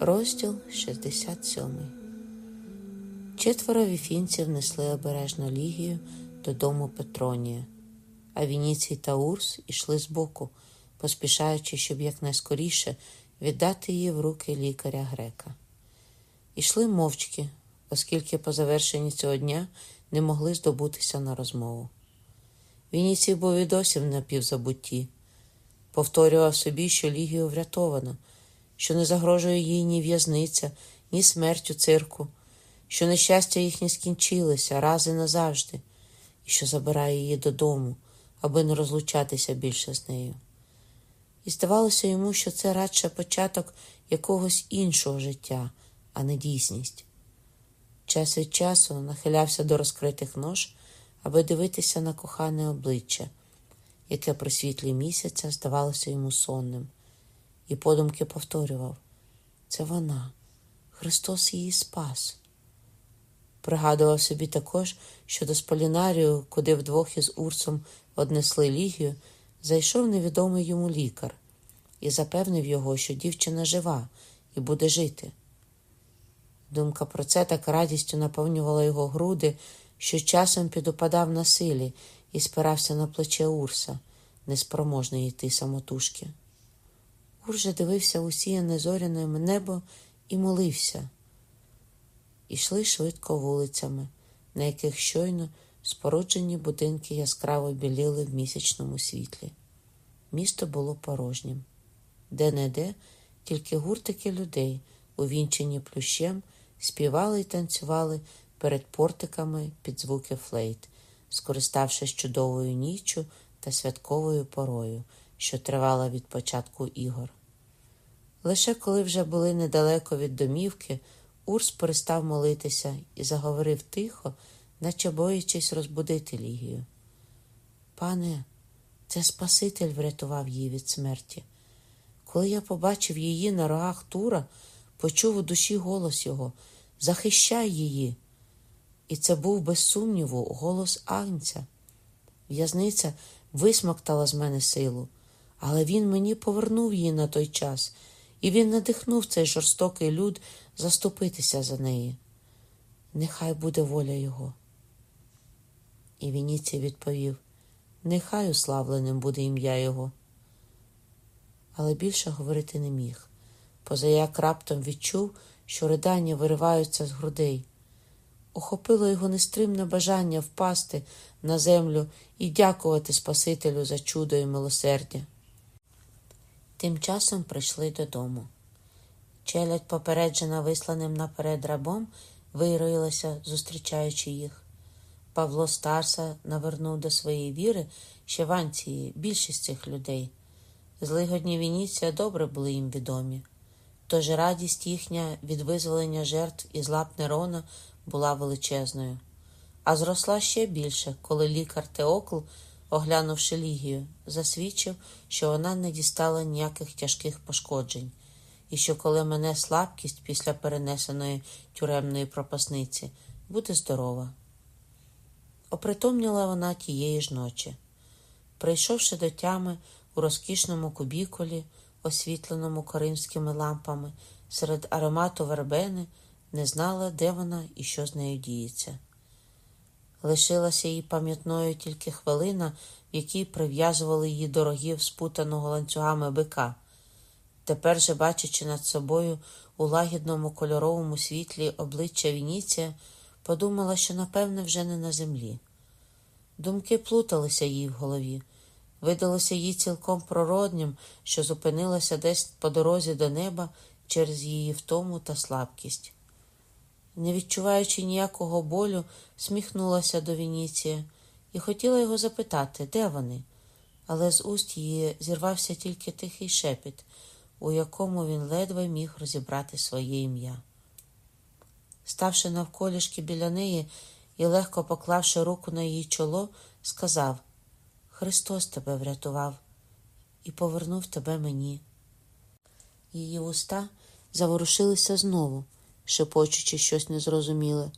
Розділ 67 Четверо віфінців несли обережно Лігію додому Петронія, а Вініцій та Урс ішли збоку, поспішаючи, щоб якнайскоріше віддати її в руки лікаря грека. Ішли мовчки, оскільки по завершенні цього дня не могли здобутися на розмову. Вініцій був і досі в напівзабутті, повторював собі, що Лігію врятовано що не загрожує їй ні в'язниця, ні смерть у цирку, що нещастя їхні скінчилися раз і назавжди, і що забирає її додому, аби не розлучатися більше з нею. І здавалося йому, що це радше початок якогось іншого життя, а не дійсність. Час від часу нахилявся до розкритих нож, аби дивитися на кохане обличчя, яке при світлі місяця здавалося йому сонним і подумки повторював це вона, Христос її спас. Пригадував собі також, що до Сполінарію, куди вдвох із Урсом однесли лігію, зайшов невідомий йому лікар і запевнив його, що дівчина жива і буде жити. Думка про це так радістю наповнювала його груди, що часом підупадав на силі і спирався на плече Урса, неспроможний йти самотужки. Гурже дивився усіяне зоряним небо і молився. Ішли швидко вулицями, на яких щойно споруджені будинки яскраво біліли в місячному світлі. Місто було порожнім. Де-не-де тільки гуртики людей, увінчені плющем, співали й танцювали перед портиками під звуки флейт, скориставшись чудовою ніччю та святковою порою, що тривала від початку ігор. Лише коли вже були недалеко від домівки, Урс перестав молитися і заговорив тихо, наче боячись розбудити Лігію. Пане, це Спаситель врятував її від смерті. Коли я побачив її на рогах Тура, почув у душі голос його Захищай її. І це був, без сумніву, голос Агнця. В'язниця висмоктала з мене силу, але він мені повернув її на той час і він надихнув цей жорстокий люд заступитися за неї. Нехай буде воля його. І Вініцій відповів Нехай уславленим буде ім'я його. Але більше говорити не міг, поза як раптом відчув, що ридання вириваються з грудей. Охопило його нестримне бажання впасти на землю і дякувати Спасителю за чудо і милосердя. Тим часом прийшли додому. Челядь, попереджена висланим наперед рабом, вироїлася, зустрічаючи їх. Павло Старса навернув до своєї віри ще в Анції більшість цих людей. Злигодні Вініція добре були їм відомі. Тож радість їхня від визволення жертв із лап Нерона була величезною, а зросла ще більше, коли лікар Теокл оглянувши Лігію, засвідчив, що вона не дістала ніяких тяжких пошкоджень, і що коли мене слабкість після перенесеної тюремної пропасниці буде здорова. Опритомніла вона тієї ж ночі. Прийшовши до тями у розкішному кубікулі, освітленому коримськими лампами, серед аромату вербени, не знала, де вона і що з нею діється. Лишилася їй пам'ятною тільки хвилина, в якій прив'язували її дорогів спутаного ланцюгами бика. Тепер же, бачачи над собою у лагідному кольоровому світлі обличчя Вініція, подумала, що, напевне, вже не на землі. Думки плуталися їй в голові, видалося їй цілком природнім, що зупинилася десь по дорозі до неба через її втому та слабкість не відчуваючи ніякого болю, сміхнулася до Вініція і хотіла його запитати, де вони, але з уст її зірвався тільки тихий шепіт, у якому він ледве міг розібрати своє ім'я. Ставши навколішки біля неї і легко поклавши руку на її чоло, сказав Христос тебе врятував і повернув тебе мені. Її уста заворушилися знову шепочучи щось незрозуміле.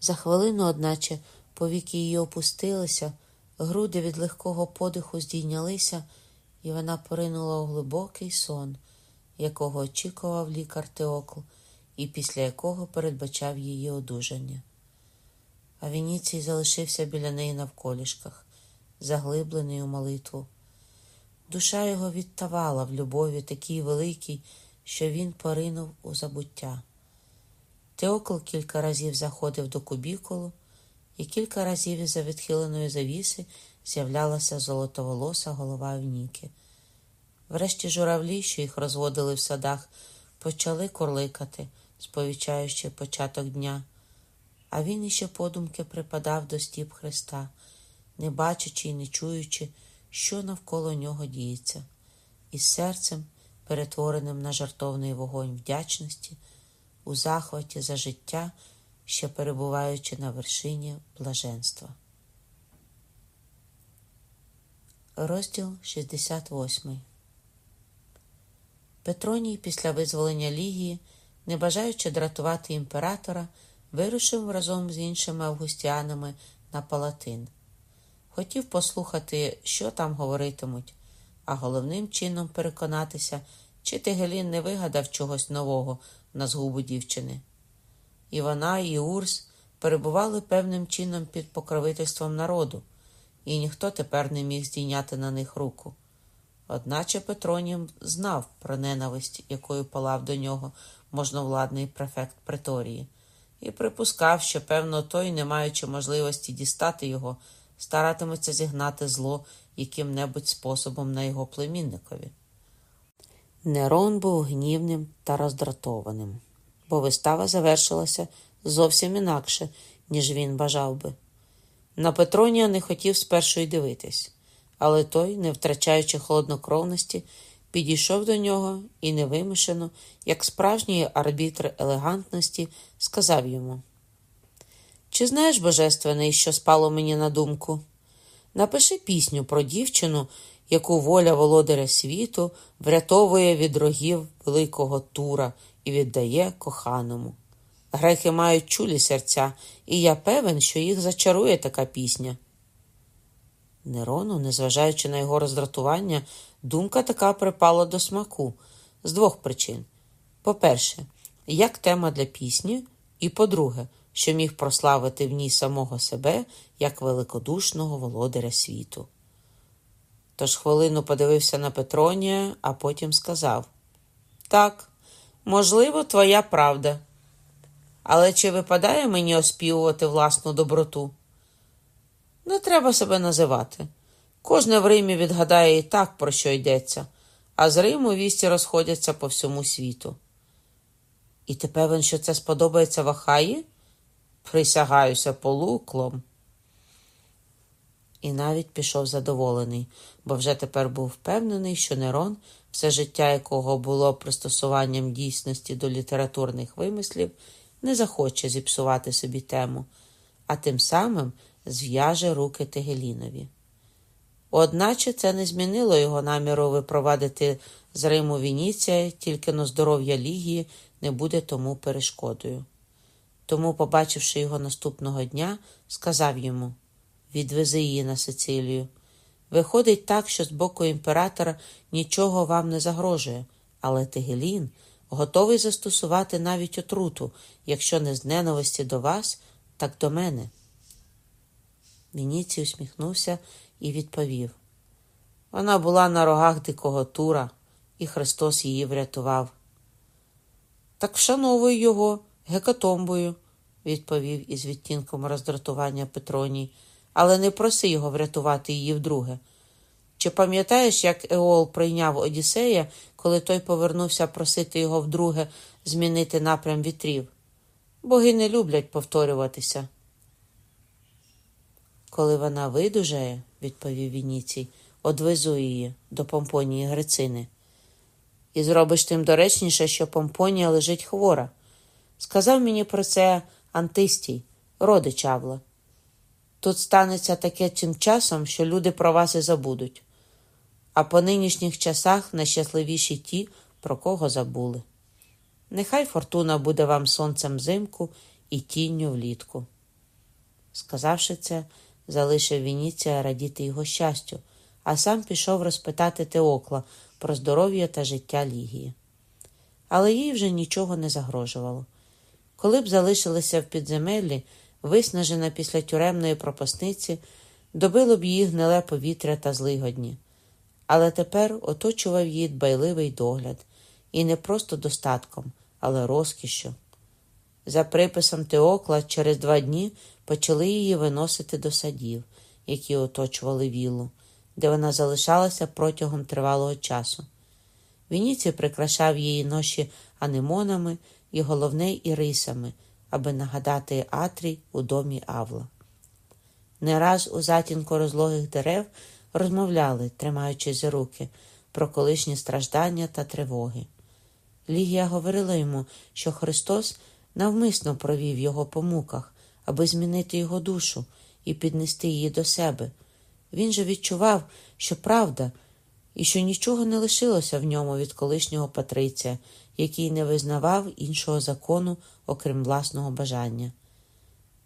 За хвилину, одначе, повіки її опустилися, груди від легкого подиху здійнялися, і вона поринула у глибокий сон, якого очікував лікар Теокл, і після якого передбачав її одужання. А Вініцій залишився біля неї навколішках, заглиблений у молитву. Душа його відтавала в любові такій великій, що він поринув у забуття. Теокл кілька разів заходив до кубікулу, і кілька разів із за відхиленої завіси з'являлася золотоволоса голова Евніки. Врешті журавлі, що їх розводили в садах, почали корликати, сповічаючи початок дня, а він іще подумки припадав до стіп Христа, не бачачи і не чуючи, що навколо нього діється, і серцем, перетвореним на жартовний вогонь вдячності, у захваті за життя, ще перебуваючи на вершині блаженства. Розділ 68 Петроній після визволення Лігії, не бажаючи дратувати імператора, вирушив разом з іншими августіанами на Палатин. Хотів послухати, що там говоритимуть, а головним чином переконатися, чи Тегелін не вигадав чогось нового на згубу дівчини. І вона, і Урс перебували певним чином під покровительством народу, і ніхто тепер не міг здійняти на них руку. Одначе Петроній знав про ненависть, якою палав до нього можновладний префект Преторії, і припускав, що, певно, той, не маючи можливості дістати його, старатиметься зігнати зло яким-небудь способом на його племінникові. Нерон був гнівним та роздратованим, бо вистава завершилася зовсім інакше, ніж він бажав би. На Петронія не хотів спершу й дивитись, але той, не втрачаючи холоднокровності, підійшов до нього і невимушено, як справжній арбітр елегантності, сказав йому: Чи знаєш, Божественний, що спало мені на думку? Напиши пісню про дівчину, яку воля володаря світу врятовує від рогів великого тура і віддає коханому. Греки мають чулі серця, і я певен, що їх зачарує така пісня. Нерону, незважаючи на його роздратування, думка така припала до смаку з двох причин: по-перше, як тема для пісні, і по-друге, що міг прославити в ній самого себе як великодушного володаря світу. Тож хвилину подивився на Петронія, а потім сказав: Так, можливо, твоя правда. Але чи випадає мені оспівувати власну доброту? Не треба себе називати. Кожне в Римі відгадає і так, про що йдеться, а з Риму вісті розходяться по всьому світу. І ти певен, що це сподобається Вахаї? Присягаюся полуклом. І навіть пішов задоволений, бо вже тепер був впевнений, що Нерон, все життя якого було пристосуванням дійсності до літературних вимислів, не захоче зіпсувати собі тему, а тим самим зв'яже руки Тегелінові. Одначе це не змінило його наміру випровадити з Риму Вініція, тільки на здоров'я Лігії не буде тому перешкодою. Тому, побачивши його наступного дня, сказав йому відвези її на Сицилію. Виходить так, що з боку імператора нічого вам не загрожує, але Тегелін готовий застосувати навіть отруту, якщо не з ненависті до вас, так до мене. Вініцій усміхнувся і відповів вона була на рогах дикого тура, і Христос її врятував. Так вшановую його гекатомбою, відповів із відтінком роздратування Петроній, але не проси його врятувати її вдруге. Чи пам'ятаєш, як Еол прийняв Одіссея, коли той повернувся просити його вдруге змінити напрям вітрів? Боги не люблять повторюватися. Коли вона видужає, відповів Вініцій, одвезу її до Помпонії Грицини. І зробиш тим доречніше, що Помпонія лежить хвора. Сказав мені про це Антистій, родич Авла. Тут станеться таке тим часом, що люди про вас і забудуть. А по нинішніх часах найщасливіші ті, про кого забули. Нехай фортуна буде вам сонцем взимку і тінню влітку. Сказавши це, залишив Вініція радіти його щастю, а сам пішов розпитати Теокла про здоров'я та життя Лігії. але їй вже нічого не загрожувало. Коли б залишилася в підземеллі, виснажена після тюремної пропасниці, добило б її гниле повітря та злигодні. Але тепер оточував її дбайливий догляд, і не просто достатком, але розкішшю. За приписом Теокла, через два дні почали її виносити до садів, які оточували віллу, де вона залишалася протягом тривалого часу. Вініці прикрашав її ноші анемонами і головне ірисами, аби нагадати Атрій у домі Авла. Не раз у затінку розлогих дерев розмовляли, тримаючись за руки, про колишні страждання та тривоги. Лігія говорила йому, що Христос навмисно провів його по муках, аби змінити його душу і піднести її до себе. Він же відчував, що правда, і що нічого не лишилося в ньому від колишнього Патриція, який не визнавав іншого закону, окрім власного бажання.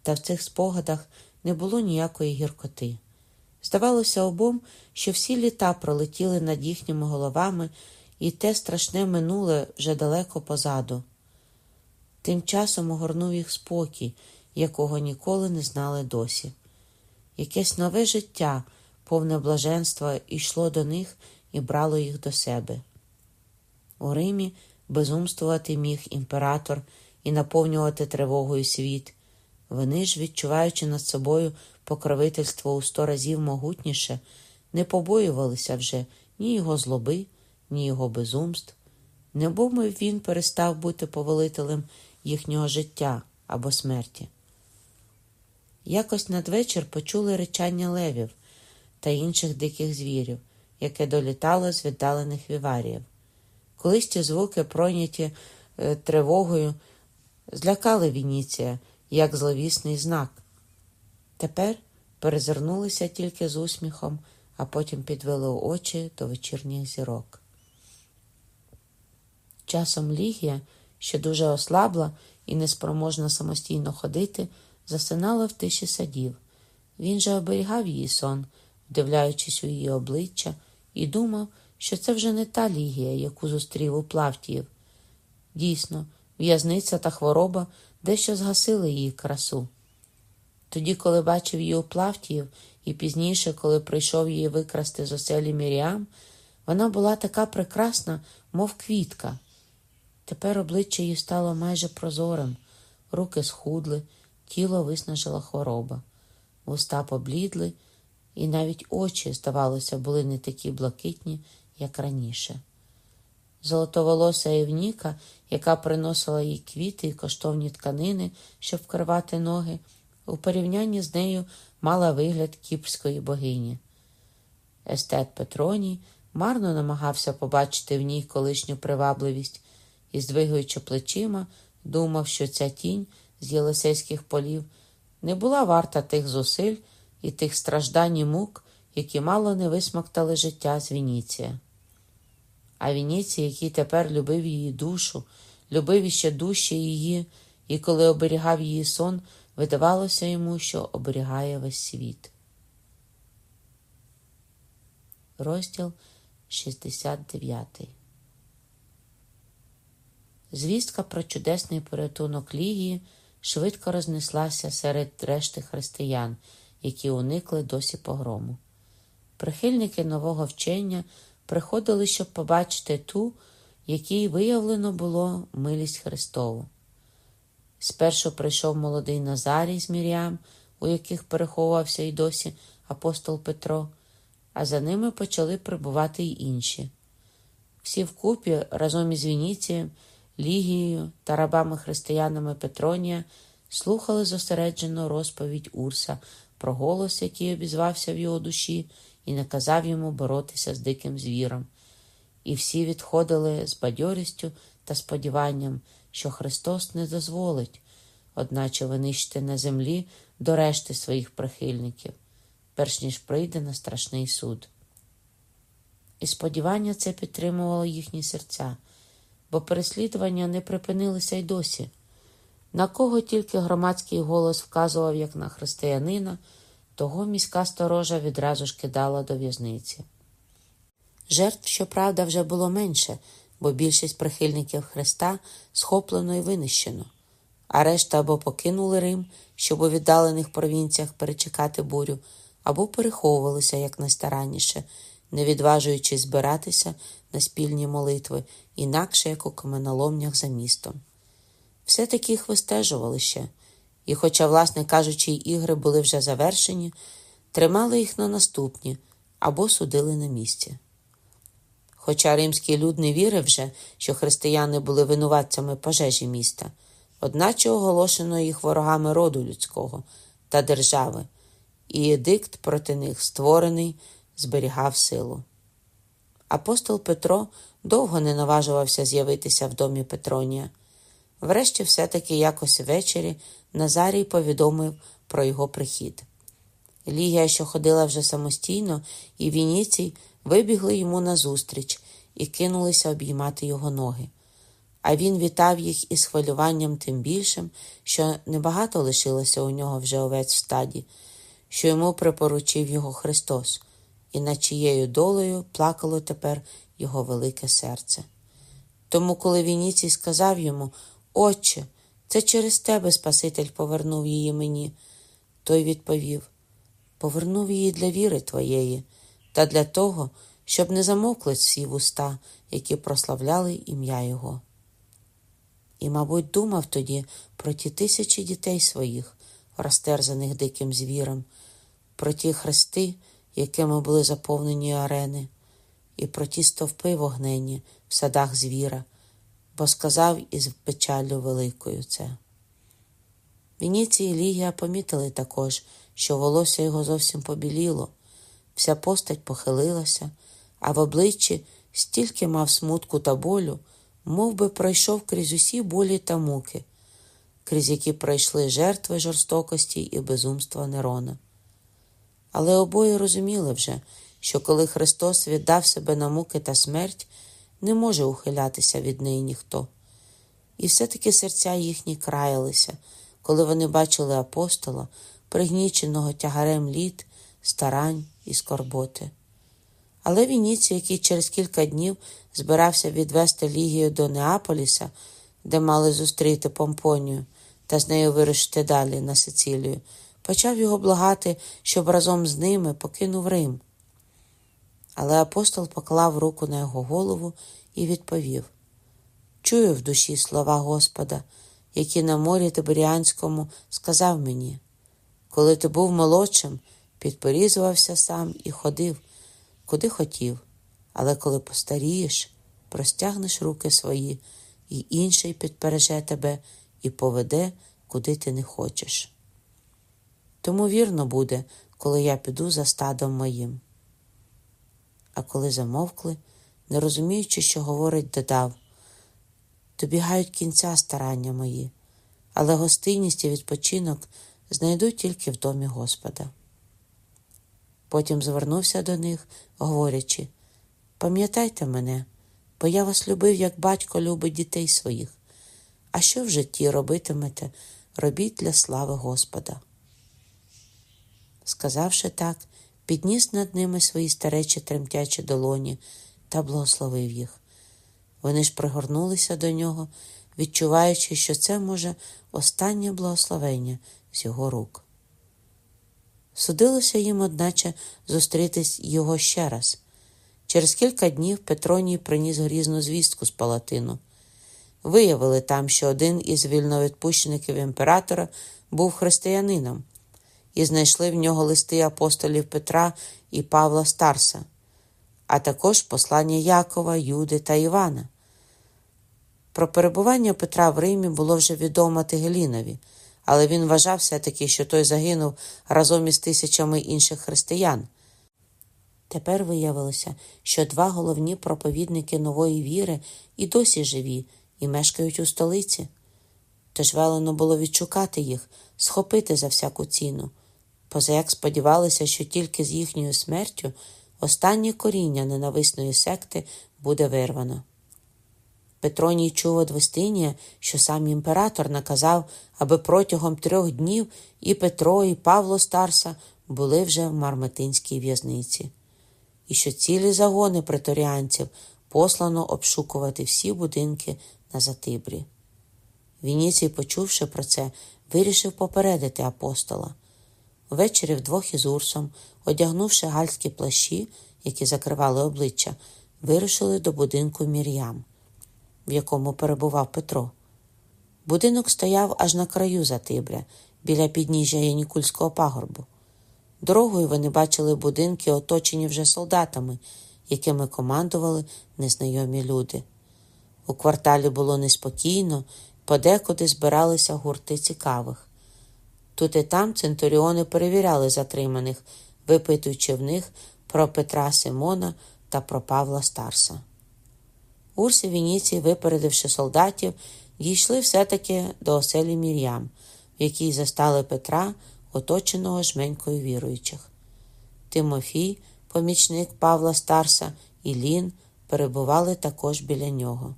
Та в цих спогадах не було ніякої гіркоти. Здавалося обом, що всі літа пролетіли над їхніми головами, і те страшне минуле вже далеко позаду. Тим часом огорнув їх спокій, якого ніколи не знали досі. Якесь нове життя, повне блаженства, йшло до них і брало їх до себе. У Римі безумствувати міг імператор і наповнювати тривогою світ. Вони ж, відчуваючи над собою покровительство у сто разів могутніше, не побоювалися вже ні його злоби, ні його безумств. Не був він перестав бути повелителем їхнього життя або смерті. Якось надвечір почули речання левів та інших диких звірів, яке долітало з віддалених віваріїв. Колись ті звуки, пройняті е, тривогою, злякали Вініція як зловісний знак. Тепер перезирнулися тільки з усміхом, а потім підвели очі до вечірніх зірок. Часом Лігія, що дуже ослабла і неспроможна самостійно ходити, засинала в тиші садів. Він же оберігав її сон, вдивляючись у її обличчя, і думав, що це вже не та Лігія, яку зустрів у Плавтіїв. Дійсно, в'язниця та хвороба дещо згасили її красу. Тоді, коли бачив її у Плавтіїв, і пізніше, коли прийшов її викрасти з оселі Міріам, вона була така прекрасна, мов квітка. Тепер обличчя її стало майже прозорим, руки схудли, тіло виснажила хвороба, вуста поблідли, і навіть очі, здавалося, були не такі блакитні, як раніше. Золотоволоса Євніка, яка приносила їй квіти і коштовні тканини, щоб вкривати ноги, у порівнянні з нею мала вигляд кіпрської богині. Естет Петроній марно намагався побачити в ній колишню привабливість і, здвигуючи плечима, думав, що ця тінь з єлисейських полів не була варта тих зусиль і тих страждань і мук, які мало не висмоктали життя з Вініція. А Вініцій, який тепер любив її душу, любив іще дужче її, і коли оберігав її сон, видавалося йому, що оберігає весь світ. Розділ 69 Звістка про чудесний порятунок Лігії швидко рознеслася серед решти християн, які уникли досі погрому. Прихильники нового вчення приходили, щоб побачити ту, якій виявлено було милість Христову. Спершу прийшов молодий Назарій з Мір'ям, у яких переховувався й досі апостол Петро, а за ними почали прибувати й інші. Всі вкупі разом із Вініцієм, Лігією та рабами-християнами Петронія слухали зосереджену розповідь Урса про голос, який обізвався в його душі, і наказав йому боротися з диким звіром. І всі відходили з бадьорістю та сподіванням, що Христос не дозволить, одначе винищити на землі до решти своїх прихильників, перш ніж прийде на страшний суд. І сподівання це підтримувало їхні серця, бо переслідування не припинилися й досі. На кого тільки громадський голос вказував, як на християнина, того міська сторожа відразу ж кидала до в'язниці. Жертв, щоправда, вже було менше, бо більшість прихильників Христа схоплено і винищено, а решта або покинули Рим, щоб у віддалених провінціях перечекати бурю, або переховувалися як найстаранніше, не відважуючись збиратися на спільні молитви, інакше як у каменоломнях за містом. Все таки їх вистежували ще, і, хоча, власне кажучи, ігри були вже завершені, тримали їх на наступні або судили на місці. Хоча римський люд не вірив вже, що християни були винуватцями пожежі міста, одначе оголошено їх ворогами роду людського та держави, і едикт проти них створений зберігав силу. Апостол Петро довго не наважувався з'явитися в домі Петронія. Врешті, все-таки якось ввечері Назарій повідомив про його прихід. Лігія, що ходила вже самостійно, і Вініцій вибігли йому назустріч і кинулися обіймати його ноги. А він вітав їх із хвилюванням тим більшим, що небагато лишилося у нього вже овець в стаді, що йому припоручив його Христос, і над чиєю долею плакало тепер його велике серце. Тому, коли Вініцій сказав йому, Отче, це через тебе Спаситель повернув її мені, той відповів повернув її для віри твоєї та для того, щоб не замовкли всі вуста, які прославляли ім'я Його. І, мабуть, думав тоді про ті тисячі дітей своїх, розтерзаних диким звіром, про ті хрести, якими були заповнені арени, і про ті стовпи вогнені в садах звіра, бо сказав із печалю великою це. Вініції і Лігія помітили також, що волосся його зовсім побіліло, вся постать похилилася, а в обличчі стільки мав смутку та болю, мов би пройшов крізь усі болі та муки, крізь які пройшли жертви жорстокості і безумства Нерона. Але обоє розуміли вже, що коли Христос віддав себе на муки та смерть, не може ухилятися від неї ніхто. І все-таки серця їхні краялися, коли вони бачили апостола, пригніченого тягарем літ, старань і скорботи. Але Вініцій, який через кілька днів збирався відвести Лігію до Неаполіса, де мали зустріти Помпонію та з нею вирушити далі на Сицилію, почав його благати, щоб разом з ними покинув Рим. Але апостол поклав руку на його голову і відповів: Чую в душі слова Господа, які на морі Тиберіанському сказав мені. Коли ти був молодшим, підпорізувався сам і ходив, куди хотів, але коли постарієш, простягнеш руки свої, і інший підпереже тебе і поведе, куди ти не хочеш. Тому вірно буде, коли я піду за стадом моїм. А коли замовкли, не розуміючи, що говорить, додав добігають кінця старання мої, але гостинність і відпочинок знайду тільки в домі Господа. Потім звернувся до них, говорячи пам'ятайте мене, бо я вас любив, як батько любить дітей своїх. А що в житті робитимете, робіть для слави Господа. Сказавши так, підніс над ними свої старечі тремтячі долоні та благословив їх. Вони ж пригорнулися до нього, відчуваючи, що це може останнє благословення з його рук. Судилося їм, одначе, зустрітись його ще раз. Через кілька днів Петроній приніс грізну звістку з палатину. Виявили там, що один із вільновідпущеників імператора був християнином, і знайшли в нього листи апостолів Петра і Павла Старса, а також послання Якова, Юди та Івана. Про перебування Петра в Римі було вже відомо Тигелінові, але він вважав все-таки, що той загинув разом із тисячами інших християн. Тепер виявилося, що два головні проповідники нової віри і досі живі і мешкають у столиці. Тож велено було відшукати їх, схопити за всяку ціну, поза як сподівалися, що тільки з їхньою смертю останнє коріння ненависної секти буде вирвано. Петроній чув од Вестинія, що сам імператор наказав, аби протягом трьох днів і Петро, і Павло Старса були вже в марметинській в'язниці, і що цілі загони преторіанців послано обшукувати всі будинки на Затибрі. Вініцій, почувши про це, вирішив попередити апостола. Ввечері вдвох із Урсом, одягнувши гальські плащі, які закривали обличчя, вирушили до будинку Мір'ям, в якому перебував Петро. Будинок стояв аж на краю Затибря, біля підніжжя Янікульського пагорбу. Дорогою вони бачили будинки, оточені вже солдатами, якими командували незнайомі люди. У кварталі було неспокійно, подекуди збиралися гурти цікавих. Тут і там центуріони перевіряли затриманих, випитуючи в них про Петра Симона та про Павла Старса. Урс і випередивши солдатів, дійшли все-таки до оселі Мір'ям, в якій застали Петра, оточеного жменькою віруючих. Тимофій, помічник Павла Старса, і Лін перебували також біля нього.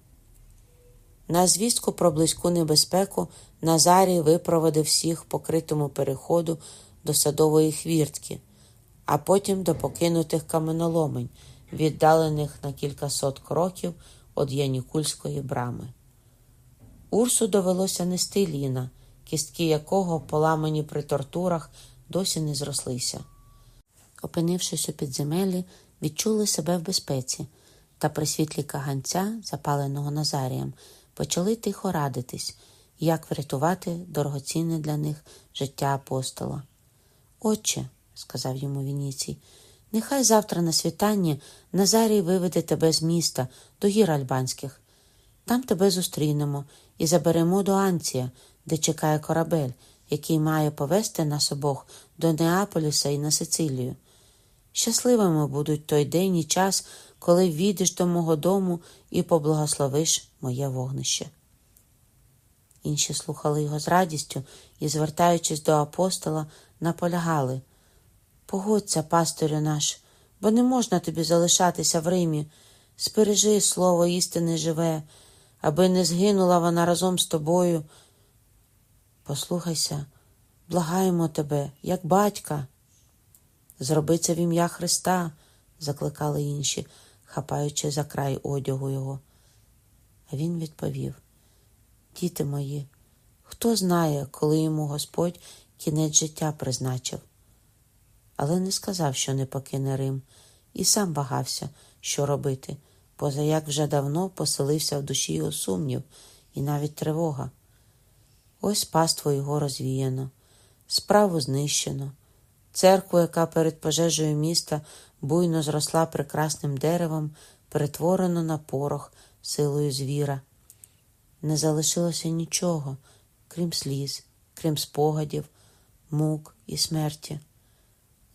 На звістку про близьку небезпеку Назарій випроводив всіх по критому переходу до садової хвіртки, а потім до покинутих каменоломень, віддалених на кількасот кроків від Янікульської брами. Урсу довелося нести ліна, кістки якого, поламані при тортурах, досі не зрослися. Опинившись у підземеллі, відчули себе в безпеці, та при світлі каганця, запаленого Назарієм, почали тихо радитись, як врятувати дорогоцінне для них життя апостола. Отче, сказав йому Вініцій, нехай завтра на світанні Назарій виведе тебе з міста до гір Альбанських. Там тебе зустрінемо і заберемо до Анція, де чекає корабель, який має повести нас обох до Неаполіса і на Сицилію. Щасливими будуть той день і час, коли війдеш до мого дому і поблагословиш моє вогнище. Інші слухали його з радістю і, звертаючись до апостола, наполягали Погодься, пастирю наш, бо не можна тобі залишатися в Римі. Спережи слово істини живе, аби не згинула вона разом з тобою. Послухайся, благаємо тебе, як батька. Зроби це в ім'я Христа, закликали інші, хапаючи за край одягу його. А він відповів: Діти мої, хто знає, коли йому Господь кінець життя призначив. Але не сказав, що не покине Рим, і сам вагався, що робити, поза як вже давно поселився в душі його сумнів і навіть тривога. Ось паство його розвіяно, справу знищено. Церкву, яка перед пожежею міста буйно зросла прекрасним деревом, перетворено на порох силою звіра. Не залишилося нічого, крім сліз, крім спогадів, мук і смерті.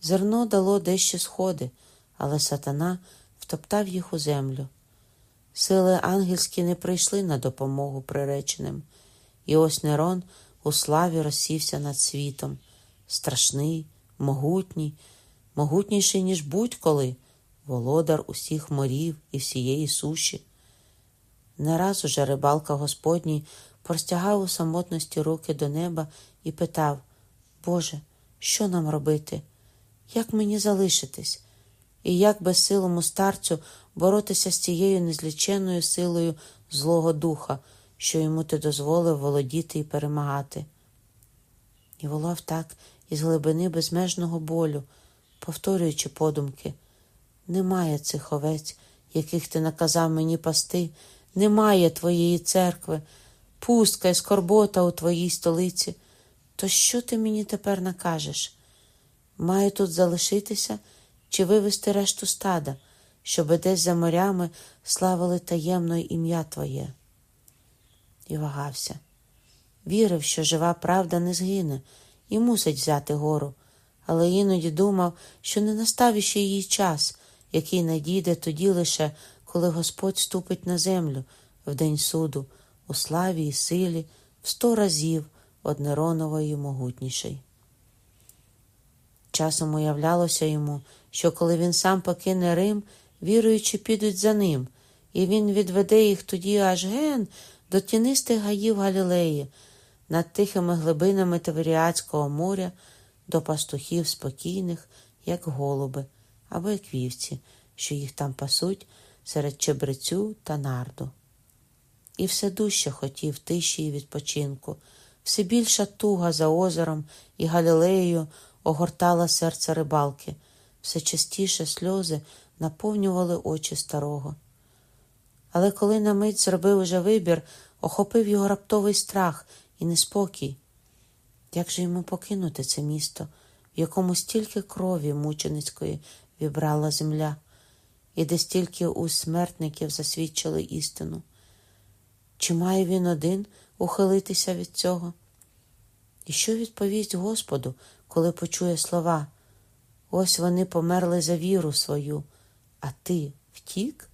Зерно дало дещо сходи, але сатана втоптав їх у землю. Сили ангельські не прийшли на допомогу приреченим, і ось Нерон у славі розсівся над світом, страшний, могутній, могутніший, ніж будь-коли, володар усіх морів і всієї суші. Не раз уже рибалка Господній простягав у самотності руки до неба і питав Боже, що нам робити? Як мені залишитись? І як безсилому старцю боротися з цією незліченою силою Злого Духа, що йому ти дозволив володіти і перемагати? І волав так із глибини безмежного болю, повторюючи подумки, немає цих овець, яких ти наказав мені пасти, немає твоєї церкви, пустка і скорбота у твоїй столиці. То що ти мені тепер накажеш? Маю тут залишитися чи вивести решту стада, щоби десь за морями славили таємно ім'я Твоє. І вагався. Вірив, що жива правда не згине і мусить взяти гору, але іноді думав, що не настав іще її час, який надійде тоді лише, коли Господь ступить на землю в день суду, у славі і силі, в сто разів од Неронової могутніший. Часом уявлялося йому, що коли він сам покине Рим, віруючи, підуть за ним, і він відведе їх тоді аж ген до тінистих гаїв Галілеї, над тихими глибинами Таверіатського моря, до пастухів спокійних, як голуби, або як вівці, що їх там пасуть, серед чебрецю та нарду. І все дужче хотів тиші і відпочинку, все більша туга за озером і Галілеєю огортала серце рибалки, все частіше сльози наповнювали очі старого. Але коли на мить зробив уже вибір, охопив його раптовий страх і неспокій. Як же йому покинути це місто, в якому стільки крові мученицької вібрала земля, і де стільки у смертників засвідчили істину? Чи має він один ухилитися від цього? І що відповість Господу, коли почує слова? Ось вони померли за віру свою, а ти втік?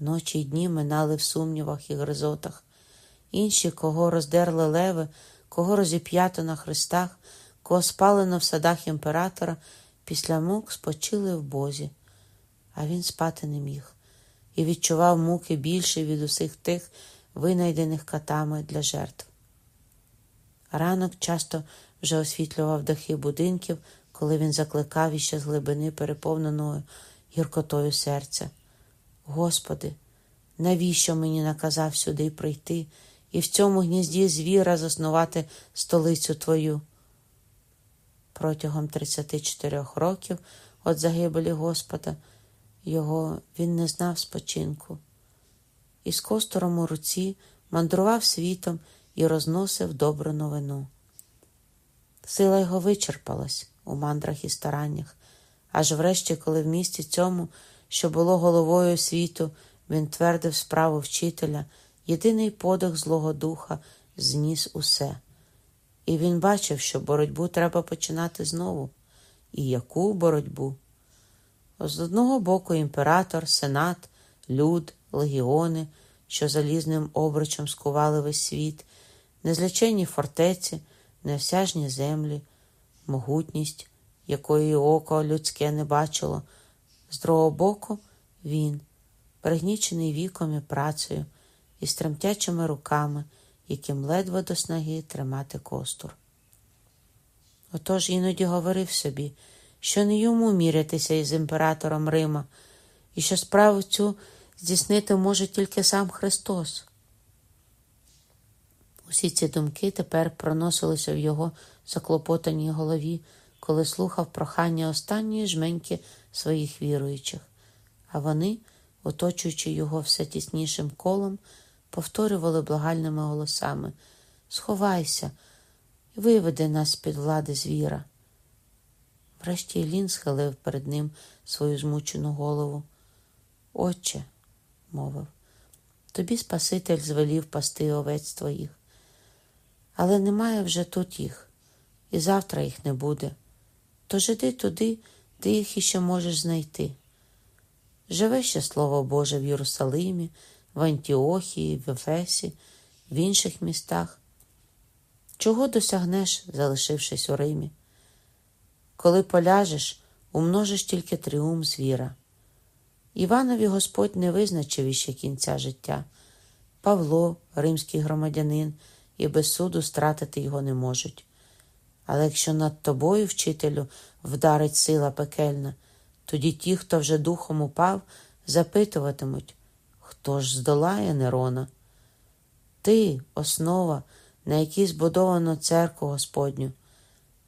Ночі й дні минали в сумнівах і гризотах. Інші, кого роздерли леви, кого розіп'ято на хрестах, кого спалено в садах імператора, після мук спочили в Бозі, а він спати не міг і відчував муки більше від усіх тих, винайдених катами для жертв. Ранок часто вже освітлював дахи будинків, коли він закликав іще з глибини переповненою гіркотою серця. Господи, навіщо мені наказав сюди прийти і в цьому гнізді звіра заснувати столицю Твою? Протягом 34 років від загибелі Господа його він не знав спочинку, і з костором у руці мандрував світом і розносив добру новину. Сила його вичерпалась у мандрах і стараннях, аж врешті, коли в місті цьому, що було головою світу, він твердив справу вчителя, єдиний подих Злого Духа зніс усе. І він бачив, що боротьбу треба починати знову. І яку боротьбу? З одного боку імператор, сенат, люд, легіони, що залізним обручем скували весь світ, незліченні фортеці, неосяжні землі, могутність, якої око людське не бачило. З другого боку він, пригнічений віком і працею, і стремтячими руками, яким ледве до снаги тримати костур. Отож іноді говорив собі що не йому мірятися із імператором Рима, і що справу цю здійснити може тільки сам Христос. Усі ці думки тепер проносилися в його заклопотаній голові, коли слухав прохання останньої жменьки своїх віруючих, а вони, оточуючи його все тіснішим колом, повторювали благальними голосами Сховайся, виведи нас з під влади звіра. Врешті Лін схилив перед ним свою змучену голову. Отче, мовив, тобі Спаситель звелів пасти овець твоїх, але немає вже тут їх, і завтра їх не буде. Тож іди туди, де їх іще можеш знайти. Живе ще Слово Боже в Єрусалимі, в Антіохії, в Ефесі, в інших містах. Чого досягнеш, залишившись у Римі? Коли поляжеш, умножиш тільки тріумф звіра. Іванові Господь не визначив іще кінця життя. Павло, римський громадянин, і без суду стратити його не можуть. Але якщо над тобою, вчителю, вдарить сила пекельна, тоді ті, хто вже духом упав, запитуватимуть, хто ж здолає Нерона? Ти, основа, на якій збудовано церкву Господню.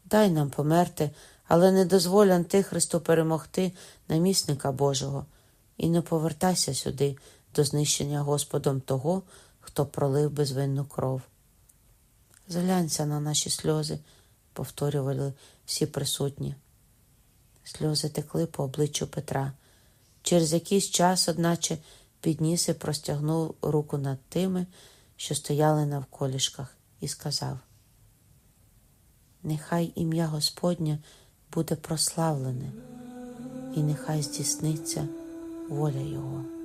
Дай нам померти але не дозволь Антихристу перемогти намісника Божого, і не повертайся сюди до знищення Господом того, хто пролив безвинну кров. Зглянься на наші сльози, повторювали всі присутні. Сльози текли по обличчю Петра. Через якийсь час, одначе, підніс і простягнув руку над тими, що стояли навколішках, і сказав: Нехай ім'я Господнє буде прославлене, і нехай здійсниться воля Його.